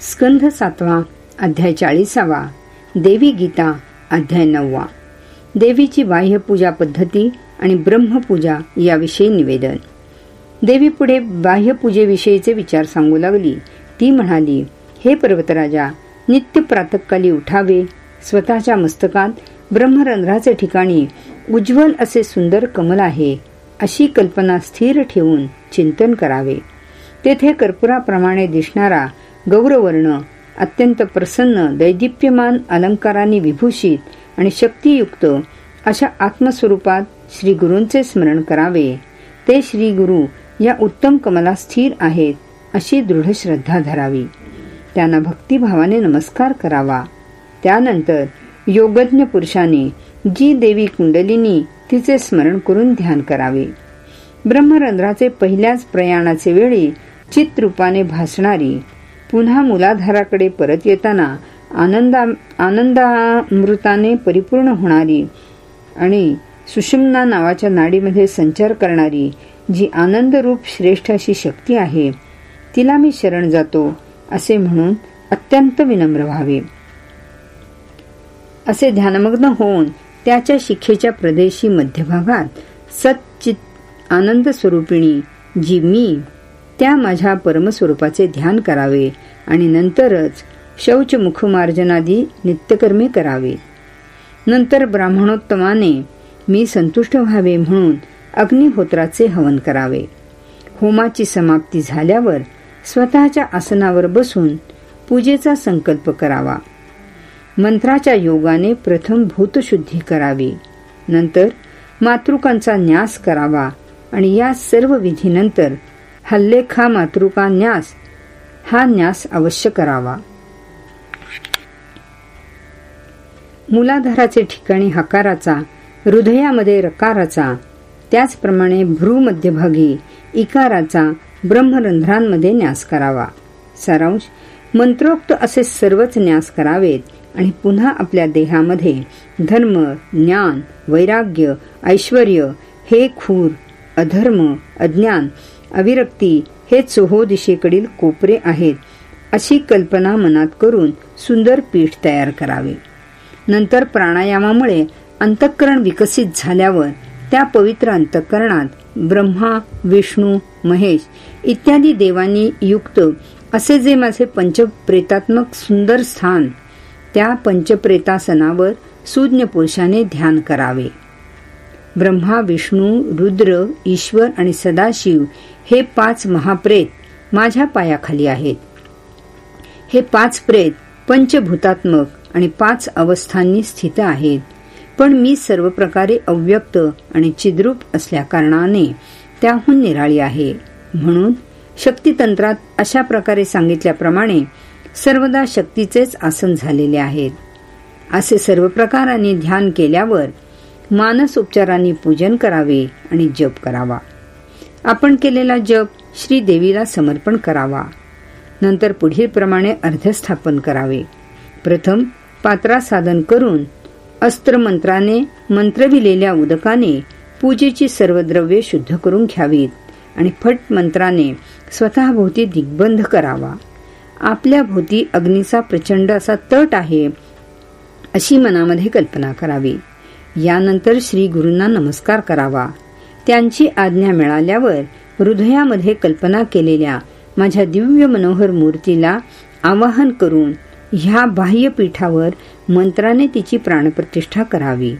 स्कंध सातवा अध्याय चाळीसावा देवी गीता अध्याय नववा. देवीची बाह्य पूजा पद्धती आणि ब्रह्मपूजा याविषयी निवेदन. देवी पुढे बाह्यपूजेविषयीचे विचार सांगू लागली. ती म्हणाली हे पर्वतराजा नित्य प्रातकाली उठावे. स्वतःच्या मस्तकात ब्रह्मरंध्राचे ठिकाणी उज्ज्वल असे सुंदर कमल आहे अशी कल्पना स्थिर ठेवून चिंतन करावे. तेथे कर्पुराप्रमाणे दिसणारा गौरवर्ण अत्यंत प्रसन्न दैदिप्यमान अलंकारांनी विभूषित आणि शक्तियुक्त अशा आत्मस्वरूपात श्री गुरूंचे स्मरण करावे. ते श्री गुरु या उत्तम कमला स्थिर आहेत अशी दृढ श्रद्धा धरावी. त्यांना भक्तिभावाने नमस्कार करावा. त्यानंतर योगज्ञ पुरुषाने जी देवी कुंडलिनी तिचे स्मरण करून ध्यान करावे. ब्रह्मरंध्राचे पहिल्याच प्रयाणाचे वेळी चित्रूपाने भासणारी पुन्हा मुलाधाराकडे परत येताना आनंदा आनंदामृताने परिपूर्ण होणारी आणि सुषुम्ना नावाच्या नाडीमध्ये संचार करणारी जी आनंदरूप श्रेष्ठ अशी शक्ती आहे तिला मी शरण जातो असे म्हणून अत्यंत विनम्र व्हावे. असे ध्यानमग्न होऊन त्याच्या शिखेच्या प्रदेशी मध्यभागात सच्चित आनंद स्वरूपिणी जी मी त्या माझ्या परमस्वरूपाचे ध्यान करावे आणि नंतरच शौच मुखमार्जनादी नित्यकर्मे करावे. नंतर ब्राह्मणोत्तमाने मी संतुष्ट व्हावे म्हणून अग्निहोत्राचे हवन करावे. होमाची समाप्ती झाल्यावर स्वतःच्या आसनावर बसून पूजेचा संकल्प करावा. मंत्राच्या योगाने प्रथम भूतशुद्धी करावी. नंतर मातृकांचा न्यास करावा आणि या सर्व विधीनंतर हल्लेखा मातृका न्यास. हा न्यास अवश्य करावा. मुलाधाराचे ठिकाणी हकाराचा हृदयामध्ये रकाराचा त्याचप्रमाणे भ्रू मध्यभागी इकाराचा ब्रह्मरंध्रांमध्ये न्यास करावा. सारांश मंत्रोक्त असे सर्वच न्यास करावेत आणि पुन्हा आपल्या देहामध्ये धर्म ज्ञान वैराग्य ऐश्वर हे खूर अधर्म अज्ञान अविरक्ती हे चोहो दिशेकडील कोपरे आहेत अशी कल्पना मनात करून सुंदर पीठ तयार करावे. नंतर प्राणायामामुळे अंतःकरण विकसित झाल्यावर त्या पवित्र अंतःकरणात ब्रह्मा विष्णू महेश इत्यादी देवांनी युक्त असे जे माझे पंचप्रेतात्मक सुंदर स्थान त्या पंचप्रेतासनावर सुज्ञ पुरुषाने ध्यान करावे. ब्रह्मा विष्णू रुद्र ईश्वर आणि सदाशिव हे पाच महाप्रेत माझ्या पायाखाली आहेत. हे पाच प्रेत पंचभूतात्मक आणि पाच अवस्थांनी स्थित आहेत. पण मी सर्व प्रकारे अव्यक्त आणि चिद्रूप असल्या कारणाने त्याहून निराळी आहे. म्हणून शक्तितंत्रात अशा प्रकारे सांगितल्याप्रमाणे सर्वदा शक्तीचेच आसन झालेले आहेत. असे सर्व प्रकारांनी ध्यान केल्यावर मानस उपचारांनी पूजन करावे आणि जप करावा. आपण केलेला जप श्री देवीला समर्पण करावा. नंतर पुढील प्रमाणे अर्धस्थापन करावे. प्रथम पात्रा साधन करून अस्त्र मंत्राने मंत्रविलेल्या उदकाने पूजेची सर्व द्रव्ये शुद्ध करून घ्यावीत आणि फट मंत्राने स्वतःभोवती दिग्बंध करावा. आपल्या भोवती अग्नीचा प्रचंड असा तट आहे अशी मनामध्ये कल्पना करावी. यानंतर श्री गुरूंना नमस्कार करावा. त्यांची आज्ञा मिळाल्यावर हृदयामध्ये कल्पना केलेल्या माझ्या दिव्य मनोहर मूर्तीला आवाहन करून ह्या बाह्यपीठावर मंत्राने तिची प्राणप्रतिष्ठा करावी.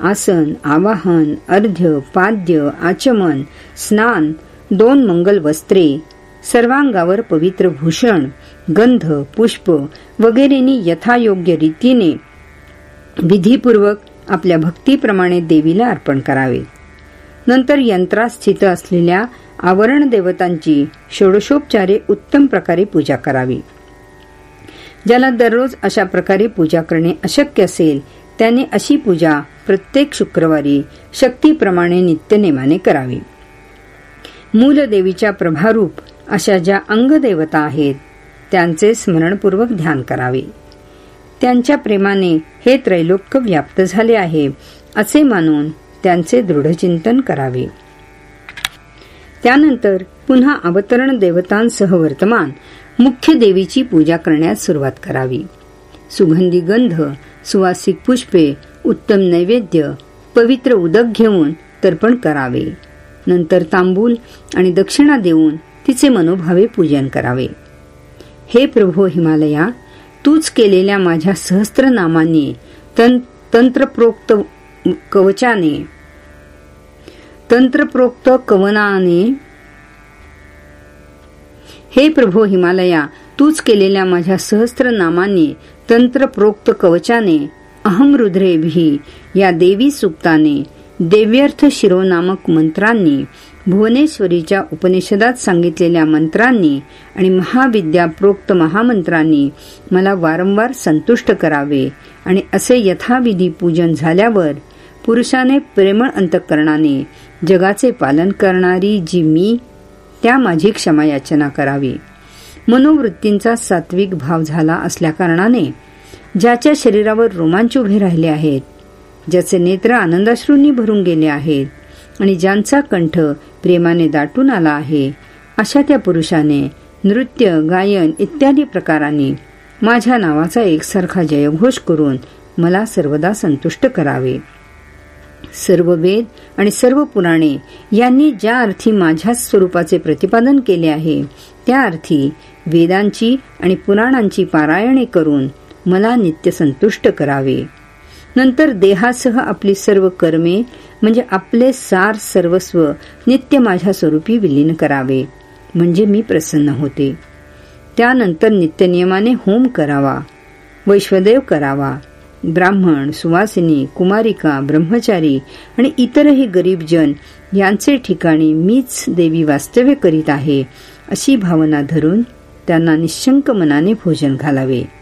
आसन आवाहन अर्ध्य पाद्य आचमन स्नान दोन मंगल वस्त्रे सर्वांगावर पवित्र भूषण गंध पुष्प वगैरेनी यथायोग्य रीतीने विधीपूर्वक आपल्या भक्तीप्रमाणे देवीला अर्पण करावे. नंतर यंत्रात स्थित असलेल्या आवरण देवतांची षोडशोपचारे उत्तम प्रकारे पूजा करावी. ज्याला दररोज अशा प्रकारे पूजा करणे अशक्य असेल त्याने अशी पूजा प्रत्येक शुक्रवारी शक्तीप्रमाणे नित्यनेमाने करावी. मूलदेवीच्या प्रभारूप अशा ज्या अंगदेवता आहेत त्यांचे स्मरणपूर्वक ध्यान करावे. त्यांच्या प्रेमाने हे त्रैलोक्य व्याप्त झाले आहे असे मानून त्यांचे दृढचिंतन करावे. त्यानंतर पुन्हा अवतरण देवतांसह वर्तमान मुख्य देवीची पूजा करण्यास सुरुवात करावी. सुगंधी गंध सुवासिक पुष्पे उत्तम नैवेद्य पवित्र उदक घेऊन तर्पण करावे. नंतर तांबूल आणि दक्षिणा देऊन तिचे मनोभावे पूजन करावे. हे प्रभो हिमालया तूच केलेल्या माझ्या सहस्त्रनामाने नामांनी तंत्रप्रोक्त कवचाने तंत्रप्रोक्त कवनाने. हे प्रभो हिमालया तूच केलेल्या माझ्या सहस्त्रनामाने तंत्रप्रोक्त कवचाने अहम रुद्रेभी या देवी सुक्ताने देव्यर्थ शिरोनामक मंत्रांनी भुवनेश्वरीच्या उपनिषदात सांगितलेल्या मंत्रांनी आणि महाविद्या प्रोक्त महामंत्रांनी मला वारंवार संतुष्ट करावे आणि असे यथाविधी पूजन झाल्यावर पुरुषाने प्रेमळ अंतकरणाने जगाचे पालन करणारी जी मी त्या माझी क्षमा याचना करावी. मनोवृत्तींचा सात्विक भाव झाला असल्याकारणाने ज्याच्या शरीरावर रोमांच उभे राहिले आहेत ज्याचे नेत्र आनंदाश्रूंनी भरून गेले आहेत आणि ज्यांचा कंठ प्रेमाने दाटून आला आहे अशा त्या पुरुषाने नृत्य गायन इत्यादी प्रकारांनी माझ्या नावाचा एकसारखा जयघोष करून मला सर्वदा संतुष्ट करावे. सर्व वेद आणि सर्व पुराणे यांनी ज्या अर्थी माझ्या स्वरूपाचे प्रतिपादन केले आहे त्या अर्थी वेदांची आणि पुराणांची पारायणे करून मला नित्य संतुष्ट करावे. नंतर देहासह आपली सर्व कर्मे म्हणजे आपले सार सर्वस्व नित्य माझ्या स्वरूपी विलीन करावे. म्हणजे मी प्रसन्न होते. त्यानंतर नित्यनियमाने होम करावा. वैश्वदेव करावा. ब्राह्मण सुवासिनी कुमारिका ब्रह्मचारी आणि इतरही गरीब जन यांचे ठिकाणी मीच देवी वास्तव्य करीत आहे अशी भावना धरून त्यांना निशंक मनाने भोजन घालावे.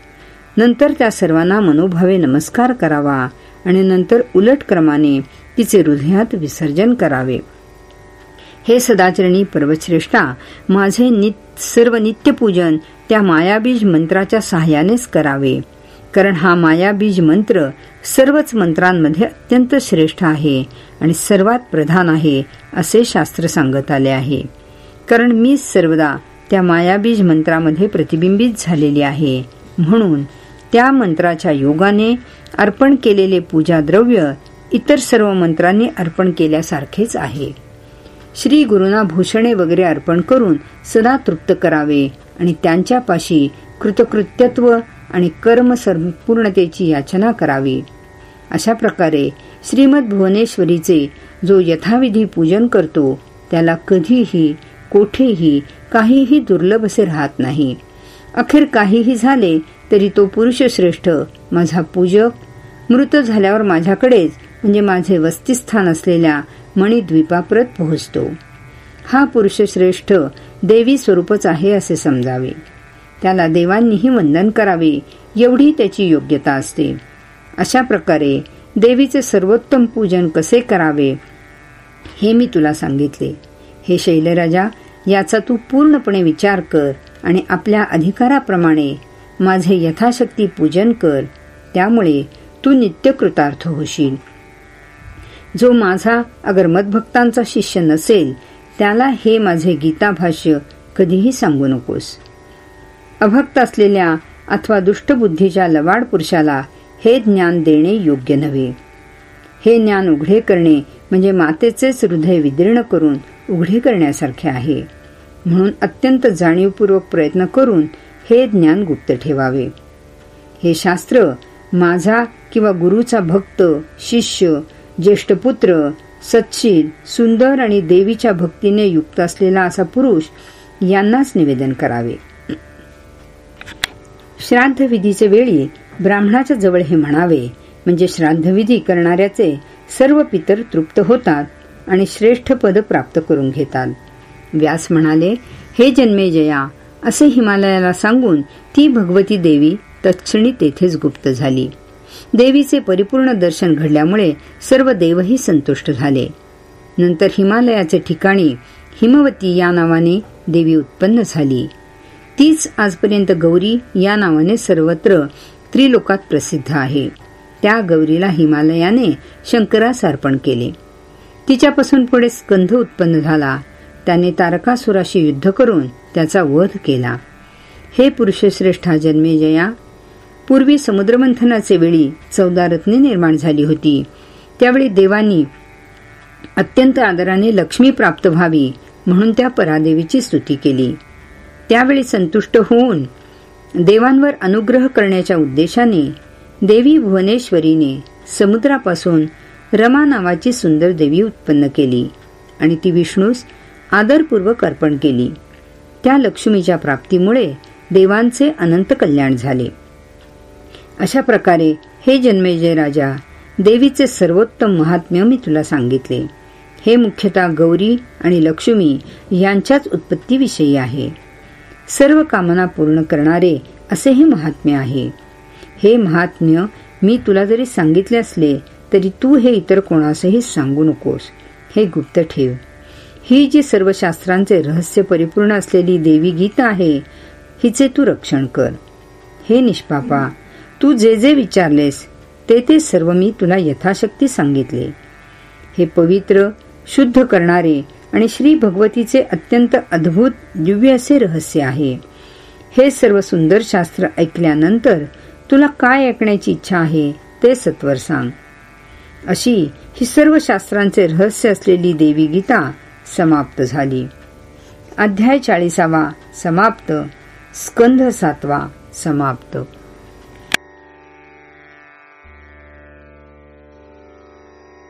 नंतर त्या सर्वांना मनोभावे नमस्कार करावा आणि नंतर उलट क्रमाने तिचे हृदयात विसर्जन करावे. हे सदाचरणी पर्वश्रेष्ठा माझे नित सर्व नित्यपूजन त्या मायाबीज मंत्राच्या सहाय्यानेच करावे. कारण हा मायाबीज मंत्र सर्वच मंत्रांमध्ये अत्यंत श्रेष्ठ आहे आणि सर्वात प्रधान आहे असे शास्त्र सांगत आले आहे. कारण मी सर्वदा त्या मायाबीज मंत्रामध्ये प्रतिबिंबित झालेली आहे. म्हणून त्या मंत्राच्या योगाने अर्पण केलेले पूजा द्रव्य इतर सर्व मंत्रांनी अर्पण केल्यासारखेच आहे. श्री गुरुना भूषणे वगैरे अर्पण करून सदा तृप्त करावे आणि त्यांच्यापाशी कृतकृत्यत्व आणि कर्म संपूर्णतेची याचना करावी. अशा प्रकारे श्रीमद भुवनेश्वरीचे जो यथाविधी पूजन करतो त्याला कधीही कोठेही काहीही दुर्लभ असे राहत नाही. अखेर काहीही झाले तरी तो पुरुषश्रेष्ठ माझा पूजक मृत झाल्यावर माझ्याकडेच म्हणजे माझे वस्तीस्थान असलेल्या मणिद्वीपाप्रत पोहोचतो. हा पुरुषश्रेष्ठ देवी स्वरूपच आहे असे समजावे. त्याला देवांनीही वंदन करावे एवढी त्याची योग्यता असते. अशा प्रकारे देवीचे सर्वोत्तम पूजन कसे करावे हे मी तुला सांगितले. हे शैलराजा याचा तू पूर्णपणे विचार कर आणि आपल्या अधिकाराप्रमाणे माझे यथाशक्ती पूजन कर त्यामुळे तू नित्य कृतार्थ होशील. जो माझा अगर मदभक्तांचा शिष्य नसेल त्याला हे माझे गीता भाष्य कधीही सांगू नकोस. अभक्त असलेल्या अथवा दुष्टबुद्धीच्या लवाड पुरुषाला हे ज्ञान देणे योग्य नव्हे. हे ज्ञान उघडे करणे म्हणजे मातेचेच हृदय विदीर्ण करून उघडे करण्यासारखे आहे. म्हणून अत्यंत जाणीवपूर्वक प्रयत्न करून हे ज्ञान गुप्त ठेवावे. हे शास्त्र माझा किंवा गुरुचा भक्त शिष्य ज्येष्ठ पुत्र सत्शील सुंदर आणि देवीच्या भक्तीने युक्त असलेला असा पुरुष यांनाच निवेदन करावे. श्राद्धविधीचे वेळी ब्राह्मणाच्या जवळ हे म्हणावे म्हणजे श्राद्धविधी करणाऱ्याचे सर्व पितर तृप्त होतात आणि श्रेष्ठ पद प्राप्त करून घेतात. व्यास म्हणाले हे जन्मे जया असे हिमालयाला सांगून ती भगवती देवी तत्क्षणी तेथेच गुप्त झाली. देवीचे परिपूर्ण दर्शन घडल्यामुळे सर्व देवही संतुष्ट झाले. नंतर हिमालयाचे ठिकाणी हिमवती या नावाने देवी उत्पन्न झाली. तीच आजपर्यंत गौरी या नावाने सर्वत्र त्रिलोकात प्रसिद्ध आहे. त्या गौरीला हिमालयाने शंकरास अर्पण केले. तिच्यापासून पुढे स्कंध उत्पन्न झाला. त्याने तारकासुराशी युद्ध करून त्याचा वध केला. हे पुरुषश्रेष्ठा जन्मेजया पूर्वी समुद्रमंथनाचे वेळी चौदा रत्ने निर्माण झाली होती. त्यावेळी देवांनी अत्यंत आदराने लक्ष्मी प्राप्त व्हावी म्हणून त्या परादेवीची स्तुती केली. त्यावेळी संतुष्ट होऊन देवांवर अनुग्रह करण्याच्या उद्देशाने देवी भुवनेश्वरीने समुद्रापासून रमा नावाची सुंदर देवी उत्पन्न केली आणि ती विष्णूस आदरपूर्वक अर्पण केली. त्या लक्ष्मीच्या प्राप्तीमुळे देवांचे अनंत कल्याण झाले. अशा प्रकारे हे जन्मेजय राजा देवीचे सर्वोत्तम महात्म्य मी तुला सांगितले. हे मुख्यतः गौरी आणि लक्ष्मी यांच्याच उत्पत्तीविषयी आहे. सर्व कामना पूर्ण करणारे असे हे महात्म्य आहे. हे महात्म्य मी तुला जरी सांगितले असले तरी तू हे इतर कोणासही सांगू नकोस. हे गुप्त ठेव. ही जी सर्व शास्त्रांचे रहस्य परिपूर्ण असलेली देवी गीता आहे हिचे तू रक्षण कर. हे निष्पापा तू जे जे विचारलेस ते ते सर्व मी तुला यथाशक्ती सांगितले. हे पवित्र शुद्ध करणारे आणि श्री भगवतीचे अत्यंत अद्भुत दिव्य असे रहस्य आहे. हे सर्व सुंदर शास्त्र ऐकल्यानंतर तुला काय ऐकण्याची इच्छा आहे ते सत्वर सांग. अशी ही सर्व शास्त्रांचे रहस्य असलेली देवी गीता समाप्त झाली. अध्याय चाळीसावा समाप्त. स्कंध सातवा समाप्त.